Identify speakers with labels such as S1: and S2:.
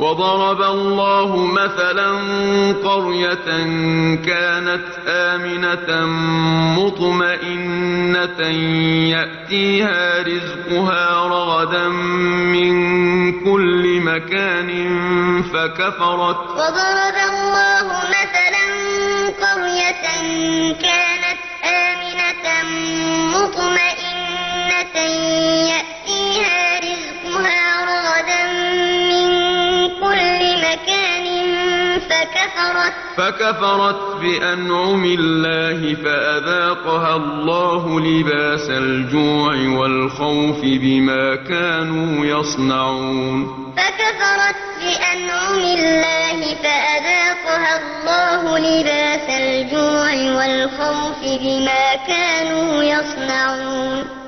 S1: وَضَرَبَ اللَّهُ مَثَلًا قَرْيَةً كَانَتْ آمِنَةً مُّطْمَئِنَّةً يَأْتِيهَا رِزْقُهَا رَغَدًا مِّن كُلِّ مَكَانٍ فَكَفَرَتْ بِأَنْعُمِ اللَّهِ فَأَذَاقَهَا اللَّهُ لِبَاسَ الْجُوعِ وَالْخَوْفِ بِمَا كَانُوا يَصْنَعُونَ وَضَرَبَ اللَّهُ آمِنَةً مُّطْمَئِنَّةً يَأْتِيهَا رِزْقُهَا رَغَدًا مِّن كُلِّ مَكَانٍ فَكَفَرَتْ بِأَنْعُمِ اللَّهِ فَأَذَاقَهَا اللَّهُ لِبَاسَ الْجُوعِ وَالْخَوْفِ بِمَا كَانُوا يَصْنَعُونَ.